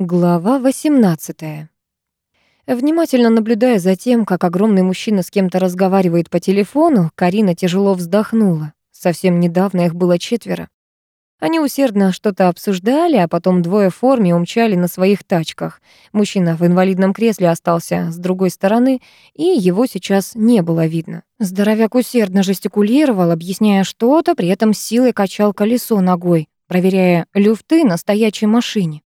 Глава 18. Внимательно наблюдая за тем, как огромный мужчина с кем-то разговаривает по телефону, Карина тяжело вздохнула. Совсем недавно их было четверо. Они усердно что-то обсуждали, а потом двое в форме умчали на своих тачках. Мужчина в инвалидном кресле остался с другой стороны, и его сейчас не было видно. Здоровяк усердно жестикулировал, объясняя что-то, при этом силой качал колесо ногой, проверяя люфты на стоячей машине.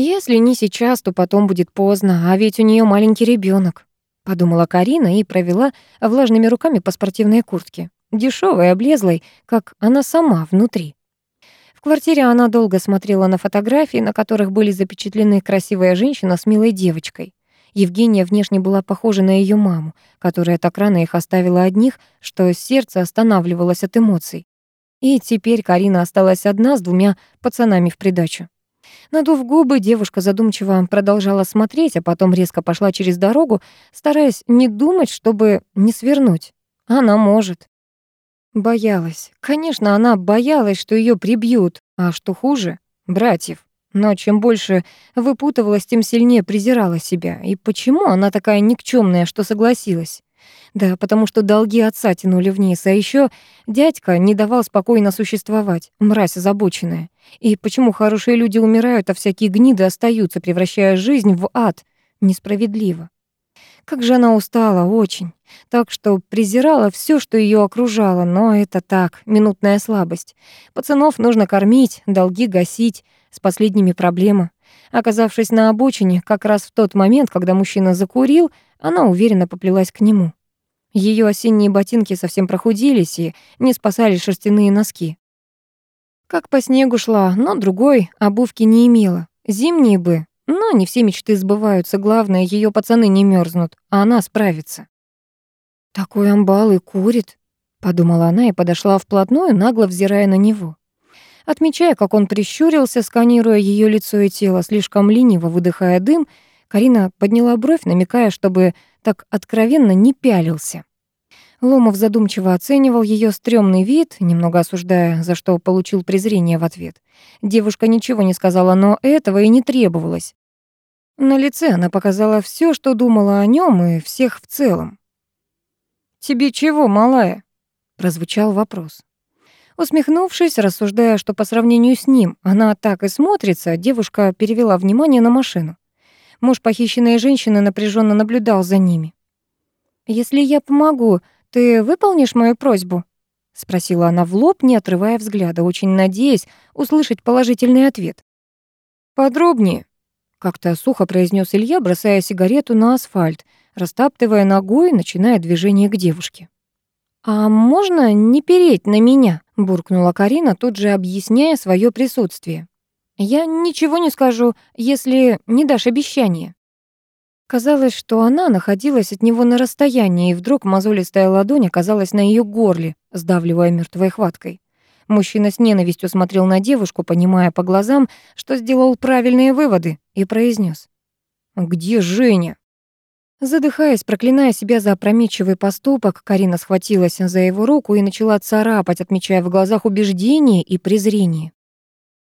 Если не сейчас, то потом будет поздно, а ведь у нее маленький ребенок, подумала Карина и провела влажными руками по спортивной куртке, дешевой, облезлой, как она сама внутри. В квартире она долго смотрела на фотографии, на которых были запечатлены красивая женщина с милой девочкой. Евгения внешне была похожа на ее маму, которая так рано их оставила одних, что сердце останавливалось от эмоций. И теперь Карина осталась одна с двумя пацанами в придачу. Надув губы, девушка задумчиво продолжала смотреть, а потом резко пошла через дорогу, стараясь не думать, чтобы не свернуть. Она может. Боялась. Конечно, она боялась, что ее прибьют, а что хуже — братьев. Но чем больше выпутывалась, тем сильнее презирала себя. И почему она такая никчемная, что согласилась? Да, потому что долги отца тянули вниз, а еще дядька не давал спокойно существовать, мразь озабоченная. И почему хорошие люди умирают, а всякие гниды остаются, превращая жизнь в ад? Несправедливо. Как же она устала, очень. Так что презирала все, что ее окружало, но это так, минутная слабость. Пацанов нужно кормить, долги гасить, с последними проблема. Оказавшись на обочине, как раз в тот момент, когда мужчина закурил, она уверенно поплелась к нему. Ее осенние ботинки совсем прохудились и не спасали шерстяные носки. Как по снегу шла, но другой обувки не имела. Зимние бы, но не все мечты сбываются. Главное, ее пацаны не мерзнут, а она справится. «Такой амбал и курит», — подумала она и подошла вплотную, нагло взирая на него. Отмечая, как он прищурился, сканируя ее лицо и тело, слишком лениво выдыхая дым, Карина подняла бровь, намекая, чтобы так откровенно не пялился. Ломов задумчиво оценивал ее стрёмный вид, немного осуждая, за что получил презрение в ответ. Девушка ничего не сказала, но этого и не требовалось. На лице она показала все, что думала о нем и всех в целом. «Тебе чего, малая?» — прозвучал вопрос. Усмехнувшись, рассуждая, что по сравнению с ним она так и смотрится, девушка перевела внимание на машину. Муж похищенной женщины напряженно наблюдал за ними. «Если я помогу, ты выполнишь мою просьбу?» — спросила она в лоб, не отрывая взгляда, очень надеясь услышать положительный ответ. «Подробнее», — как-то сухо произнес Илья, бросая сигарету на асфальт, растаптывая ногой, начиная движение к девушке. «А можно не переть на меня?» — буркнула Карина, тут же объясняя свое присутствие. «Я ничего не скажу, если не дашь обещание». Казалось, что она находилась от него на расстоянии, и вдруг мозолистая ладонь оказалась на ее горле, сдавливая мертвой хваткой. Мужчина с ненавистью смотрел на девушку, понимая по глазам, что сделал правильные выводы, и произнес: «Где Женя?» Задыхаясь, проклиная себя за опрометчивый поступок, Карина схватилась за его руку и начала царапать, отмечая в глазах убеждение и презрение.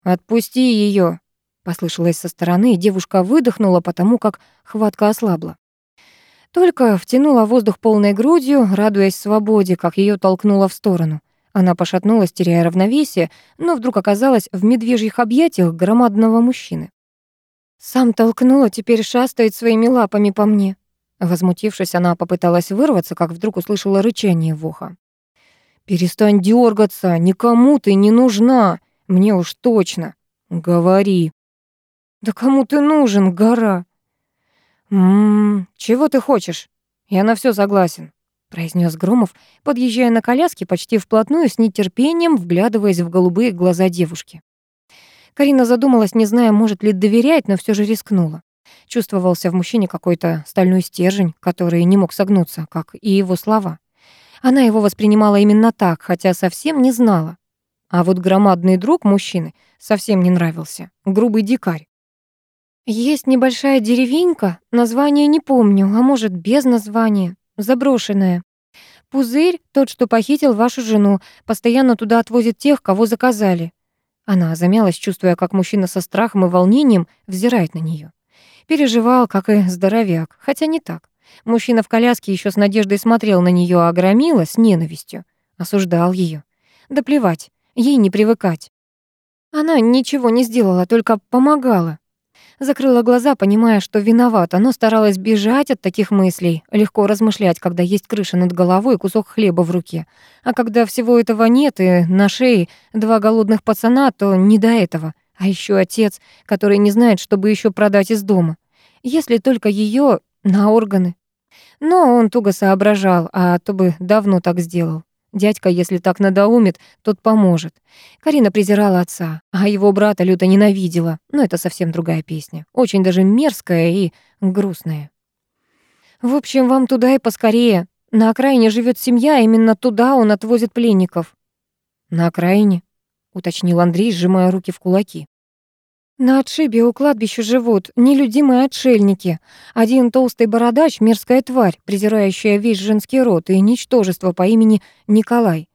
«Отпусти ее, послышалось со стороны, и девушка выдохнула, потому как хватка ослабла. Только втянула воздух полной грудью, радуясь свободе, как ее толкнуло в сторону. Она пошатнулась, теряя равновесие, но вдруг оказалась в медвежьих объятиях громадного мужчины. «Сам толкнула, теперь шастает своими лапами по мне», Возмутившись, она попыталась вырваться, как вдруг услышала рычание в ухо. «Перестань дергаться, никому ты не нужна, мне уж точно. Говори». «Да кому ты нужен, гора?» «Ммм, чего ты хочешь? Я на все согласен», — произнес Громов, подъезжая на коляске почти вплотную с нетерпением, вглядываясь в голубые глаза девушки. Карина задумалась, не зная, может ли доверять, но все же рискнула. Чувствовался в мужчине какой-то стальной стержень, который не мог согнуться, как и его слова. Она его воспринимала именно так, хотя совсем не знала. А вот громадный друг мужчины совсем не нравился. Грубый дикарь. Есть небольшая деревенька, название не помню, а может, без названия, заброшенная. Пузырь, тот, что похитил вашу жену, постоянно туда отвозит тех, кого заказали. Она замялась, чувствуя, как мужчина со страхом и волнением взирает на нее. Переживал, как и здоровяк, хотя не так. Мужчина в коляске еще с надеждой смотрел на нее, а громила с ненавистью. Осуждал ее. Да плевать, ей не привыкать. Она ничего не сделала, только помогала. Закрыла глаза, понимая, что виновата, но старалась бежать от таких мыслей, легко размышлять, когда есть крыша над головой и кусок хлеба в руке. А когда всего этого нет и на шее два голодных пацана, то не до этого. А еще отец, который не знает, чтобы еще продать из дома. Если только ее на органы. Но он туго соображал, а то бы давно так сделал. Дядька, если так надоумит, тот поможет. Карина презирала отца, а его брата люто ненавидела. Но это совсем другая песня. Очень даже мерзкая и грустная. В общем, вам туда и поскорее. На окраине живет семья, именно туда он отвозит пленников. На окраине, уточнил Андрей, сжимая руки в кулаки. На отшибе у кладбища живут нелюдимые отшельники. Один толстый бородач, мерзкая тварь, презирающая весь женский род, и ничтожество по имени Николай.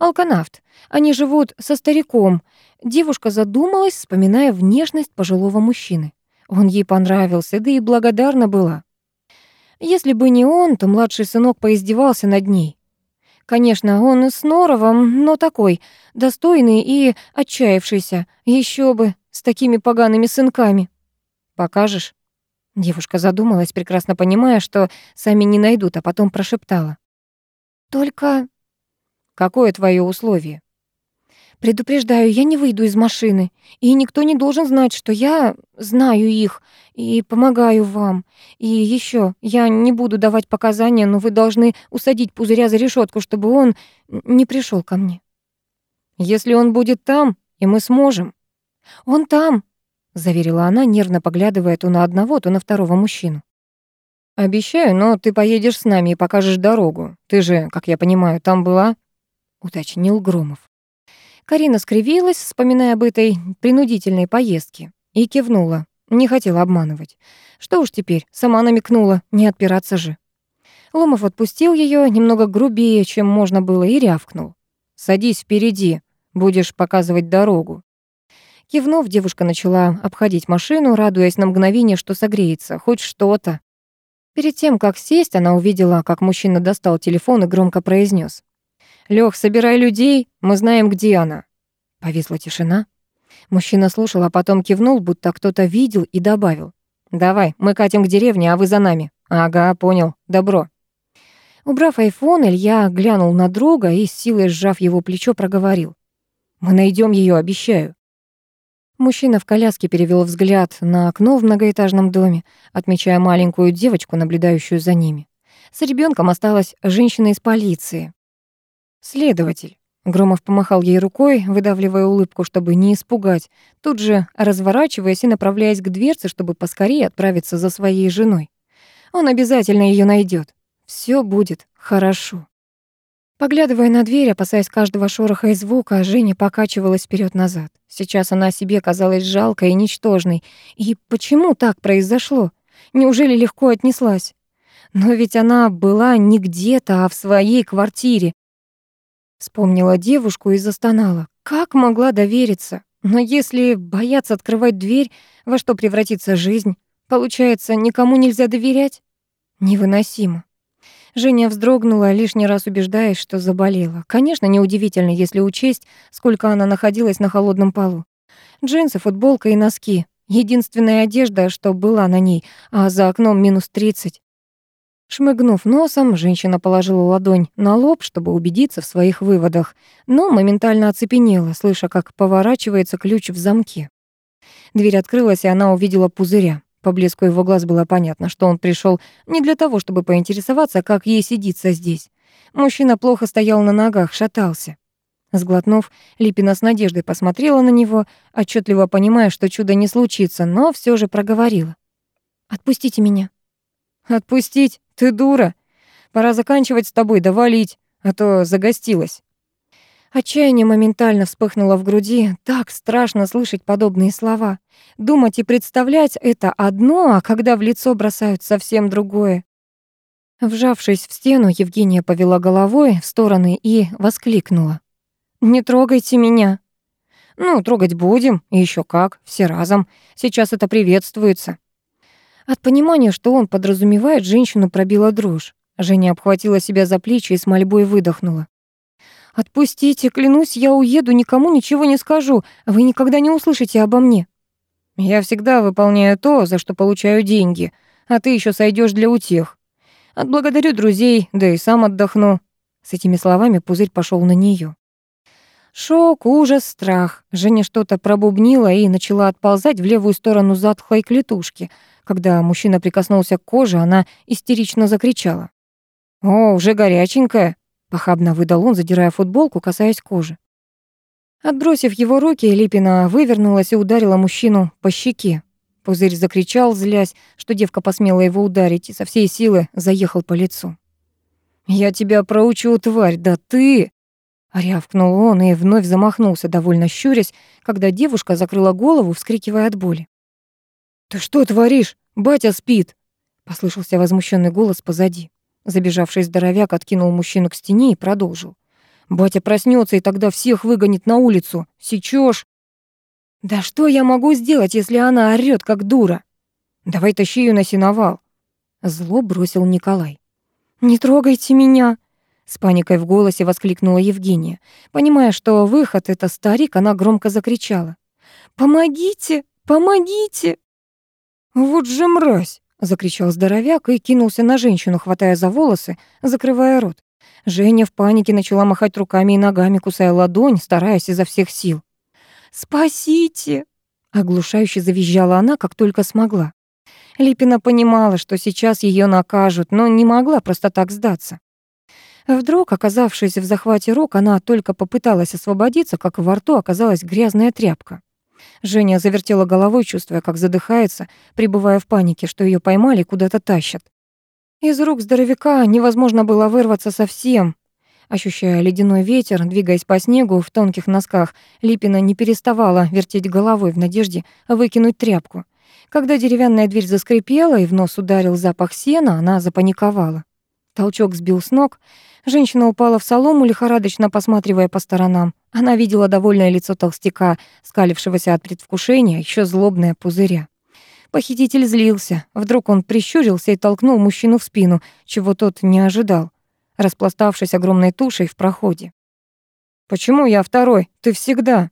Алканавт. Они живут со стариком. Девушка задумалась, вспоминая внешность пожилого мужчины. Он ей понравился, да и благодарна была. Если бы не он, то младший сынок поиздевался над ней. Конечно, он с Норовом, но такой, достойный и отчаявшийся. Еще бы, с такими погаными сынками. Покажешь? Девушка задумалась, прекрасно понимая, что сами не найдут, а потом прошептала. Только... Какое твое условие? Предупреждаю, я не выйду из машины, и никто не должен знать, что я знаю их и помогаю вам. И еще, я не буду давать показания, но вы должны усадить пузыря за решетку, чтобы он не пришел ко мне. Если он будет там, и мы сможем, «Он там», — заверила она, нервно поглядывая то на одного, то на второго мужчину. «Обещаю, но ты поедешь с нами и покажешь дорогу. Ты же, как я понимаю, там была?» — уточнил Громов. Карина скривилась, вспоминая об этой принудительной поездке, и кивнула. Не хотела обманывать. Что уж теперь, сама намекнула, не отпираться же. Ломов отпустил ее немного грубее, чем можно было, и рявкнул. «Садись впереди, будешь показывать дорогу». Кивнув, девушка начала обходить машину, радуясь на мгновение, что согреется, хоть что-то. Перед тем, как сесть, она увидела, как мужчина достал телефон и громко произнес: «Лёх, собирай людей, мы знаем, где она». Повисла тишина. Мужчина слушал, а потом кивнул, будто кто-то видел и добавил. «Давай, мы катим к деревне, а вы за нами». «Ага, понял. Добро». Убрав айфон, Илья глянул на друга и, с силой сжав его плечо, проговорил. «Мы найдем ее, обещаю». Мужчина в коляске перевел взгляд на окно в многоэтажном доме, отмечая маленькую девочку, наблюдающую за ними. С ребенком осталась женщина из полиции. «Следователь». Громов помахал ей рукой, выдавливая улыбку, чтобы не испугать, тут же разворачиваясь и направляясь к дверце, чтобы поскорее отправиться за своей женой. Он обязательно ее найдет. Все будет хорошо. Поглядывая на дверь, опасаясь каждого шороха и звука, Женя покачивалась вперед назад Сейчас она себе казалась жалкой и ничтожной. И почему так произошло? Неужели легко отнеслась? Но ведь она была не где-то, а в своей квартире. Вспомнила девушку и застонала. Как могла довериться? Но если бояться открывать дверь, во что превратится жизнь? Получается, никому нельзя доверять? Невыносимо. Женя вздрогнула, лишний раз убеждаясь, что заболела. Конечно, неудивительно, если учесть, сколько она находилась на холодном полу. Джинсы, футболка и носки. Единственная одежда, что была на ней, а за окном минус 30. Шмыгнув носом, женщина положила ладонь на лоб, чтобы убедиться в своих выводах, но моментально оцепенела, слыша, как поворачивается ключ в замке. Дверь открылась, и она увидела пузыря. По блеску его глаз было понятно, что он пришел не для того, чтобы поинтересоваться, как ей сидится здесь. Мужчина плохо стоял на ногах, шатался. Сглотнув, Липина с надеждой посмотрела на него, отчетливо понимая, что чудо не случится, но все же проговорила. «Отпустите меня». «Отпустить? Ты дура. Пора заканчивать с тобой, да а то загостилась». Отчаяние моментально вспыхнуло в груди. Так страшно слышать подобные слова. Думать и представлять — это одно, а когда в лицо бросают совсем другое. Вжавшись в стену, Евгения повела головой в стороны и воскликнула. «Не трогайте меня!» Ну, трогать будем, и еще как, все разом. Сейчас это приветствуется. От понимания, что он подразумевает, женщину пробила дрожь. Женя обхватила себя за плечи и с мольбой выдохнула. «Отпустите, клянусь, я уеду, никому ничего не скажу. Вы никогда не услышите обо мне». «Я всегда выполняю то, за что получаю деньги, а ты еще сойдешь для утех. Отблагодарю друзей, да и сам отдохну». С этими словами пузырь пошел на нее. Шок, ужас, страх. Женя что-то пробубнила и начала отползать в левую сторону затхлой клетушки. Когда мужчина прикоснулся к коже, она истерично закричала. «О, уже горяченькая!» — похабно выдал он, задирая футболку, касаясь кожи. Отбросив его руки, Липина вывернулась и ударила мужчину по щеке. Пузырь закричал, злясь, что девка посмела его ударить, и со всей силы заехал по лицу. «Я тебя проучу, тварь, да ты!» Рявкнул он и вновь замахнулся, довольно щурясь, когда девушка закрыла голову, вскрикивая от боли. «Ты что творишь? Батя спит!» Послышался возмущенный голос позади. Забежавший здоровяк откинул мужчину к стене и продолжил. «Батя проснется и тогда всех выгонит на улицу. Сечешь?» «Да что я могу сделать, если она орёт, как дура?» «Давай тащи ее на сеновал». Зло бросил Николай. «Не трогайте меня!» С паникой в голосе воскликнула Евгения. Понимая, что выход — это старик, она громко закричала. «Помогите! Помогите!» «Вот же мразь!» — закричал здоровяк и кинулся на женщину, хватая за волосы, закрывая рот. Женя в панике начала махать руками и ногами, кусая ладонь, стараясь изо всех сил. «Спасите!» — оглушающе завизжала она, как только смогла. Липина понимала, что сейчас ее накажут, но не могла просто так сдаться. Вдруг, оказавшись в захвате рук, она только попыталась освободиться, как во рту оказалась грязная тряпка. Женя завертела головой, чувствуя, как задыхается, пребывая в панике, что ее поймали и куда-то тащат. Из рук здоровяка невозможно было вырваться совсем. Ощущая ледяной ветер, двигаясь по снегу в тонких носках, Липина не переставала вертеть головой в надежде выкинуть тряпку. Когда деревянная дверь заскрипела и в нос ударил запах сена, она запаниковала. Толчок сбил с ног. Женщина упала в солому, лихорадочно посматривая по сторонам. Она видела довольное лицо толстяка, скалившегося от предвкушения, еще злобное пузыря. Похититель злился. Вдруг он прищурился и толкнул мужчину в спину, чего тот не ожидал, распластавшись огромной тушей в проходе. «Почему я второй? Ты всегда...»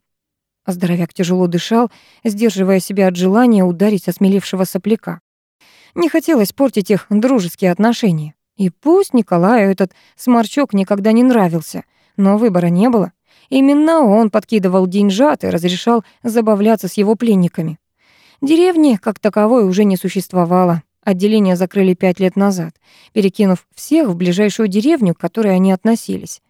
Здоровяк тяжело дышал, сдерживая себя от желания ударить осмелевшего сопляка. Не хотелось портить их дружеские отношения. И пусть Николаю этот сморчок никогда не нравился, но выбора не было. Именно он подкидывал деньжат и разрешал забавляться с его пленниками. Деревни, как таковой, уже не существовало. Отделение закрыли пять лет назад, перекинув всех в ближайшую деревню, к которой они относились.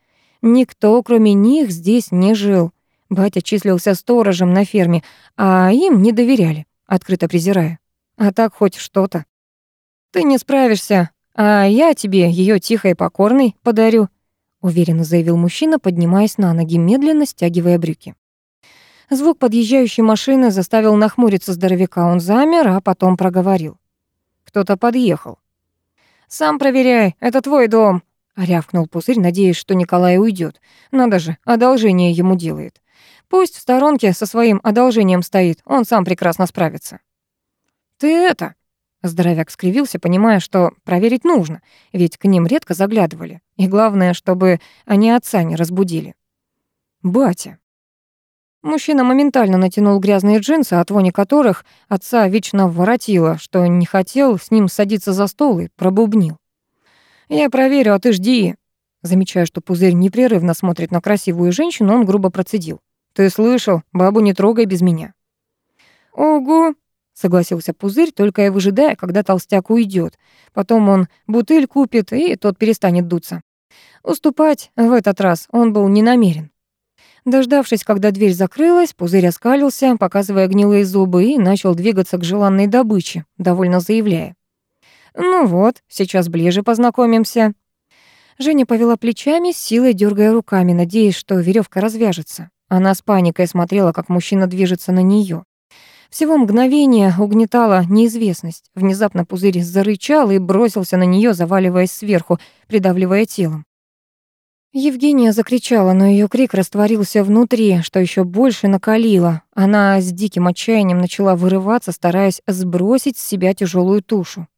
Никто, кроме них, здесь не жил. Батя числился сторожем на ферме, а им не доверяли, открыто презирая. А так хоть что-то. «Ты не справишься, «А я тебе ее тихой и покорной подарю», — уверенно заявил мужчина, поднимаясь на ноги, медленно стягивая брюки. Звук подъезжающей машины заставил нахмуриться здоровяка. Он замер, а потом проговорил. «Кто-то подъехал». «Сам проверяй, это твой дом», — рявкнул пузырь, надеясь, что Николай уйдет. Надо же, одолжение ему делает. Пусть в сторонке со своим одолжением стоит, он сам прекрасно справится. «Ты это...» Здоровяк скривился, понимая, что проверить нужно, ведь к ним редко заглядывали. И главное, чтобы они отца не разбудили. «Батя». Мужчина моментально натянул грязные джинсы, от вони которых отца вечно воротило, что не хотел с ним садиться за стол и пробубнил. «Я проверю, а ты жди». Замечая, что пузырь непрерывно смотрит на красивую женщину, он грубо процедил. «Ты слышал? Бабу не трогай без меня». «Ого!» Согласился Пузырь, только и выжидая, когда толстяк уйдет. Потом он бутыль купит, и тот перестанет дуться. Уступать в этот раз он был не намерен. Дождавшись, когда дверь закрылась, Пузырь оскалился, показывая гнилые зубы, и начал двигаться к желанной добыче, довольно заявляя. «Ну вот, сейчас ближе познакомимся». Женя повела плечами, силой дергая руками, надеясь, что веревка развяжется. Она с паникой смотрела, как мужчина движется на нее. Всего мгновение угнетала неизвестность. Внезапно пузырь зарычал и бросился на нее, заваливаясь сверху, придавливая телом. Евгения закричала, но ее крик растворился внутри, что еще больше накалило. Она с диким отчаянием начала вырываться, стараясь сбросить с себя тяжелую тушу.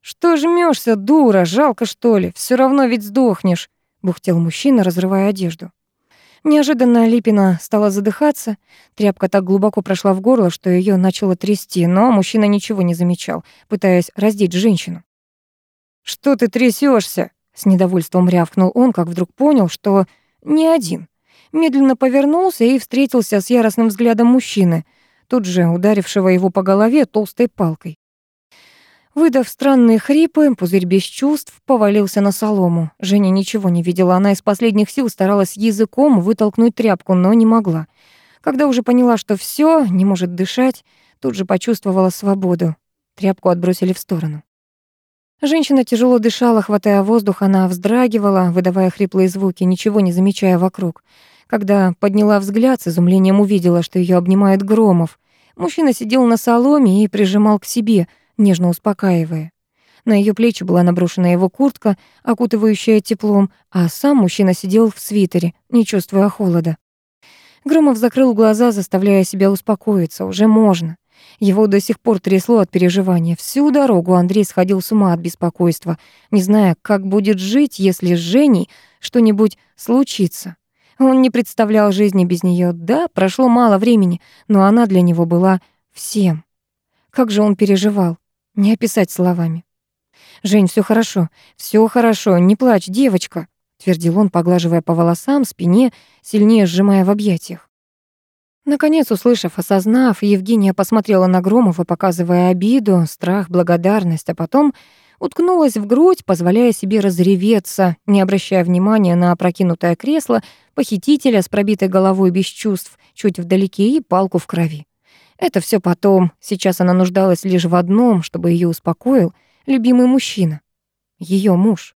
«Что жмешься, дура? Жалко, что ли? Все равно ведь сдохнешь», — бухтел мужчина, разрывая одежду. Неожиданно Липина стала задыхаться. Тряпка так глубоко прошла в горло, что ее начало трясти, но мужчина ничего не замечал, пытаясь раздеть женщину. «Что ты трясешься? с недовольством рявкнул он, как вдруг понял, что не один. Медленно повернулся и встретился с яростным взглядом мужчины, тут же ударившего его по голове толстой палкой. Выдав странные хрипы, пузырь без чувств повалился на солому. Женя ничего не видела, она из последних сил старалась языком вытолкнуть тряпку, но не могла. Когда уже поняла, что все, не может дышать, тут же почувствовала свободу. Тряпку отбросили в сторону. Женщина тяжело дышала, хватая воздух, она вздрагивала, выдавая хриплые звуки, ничего не замечая вокруг. Когда подняла взгляд, с изумлением увидела, что ее обнимает Громов. Мужчина сидел на соломе и прижимал к себе — нежно успокаивая. На ее плечи была наброшена его куртка, окутывающая теплом, а сам мужчина сидел в свитере, не чувствуя холода. Громов закрыл глаза, заставляя себя успокоиться. Уже можно. Его до сих пор трясло от переживания. Всю дорогу Андрей сходил с ума от беспокойства, не зная, как будет жить, если с Женей что-нибудь случится. Он не представлял жизни без нее. Да, прошло мало времени, но она для него была всем. Как же он переживал. Не описать словами. «Жень, все хорошо, все хорошо, не плачь, девочка», твердил он, поглаживая по волосам, спине, сильнее сжимая в объятиях. Наконец, услышав, осознав, Евгения посмотрела на Громова, показывая обиду, страх, благодарность, а потом уткнулась в грудь, позволяя себе разреветься, не обращая внимания на опрокинутое кресло, похитителя с пробитой головой без чувств, чуть вдалеке и палку в крови. Это все потом. Сейчас она нуждалась лишь в одном, чтобы ее успокоил любимый мужчина. ее муж.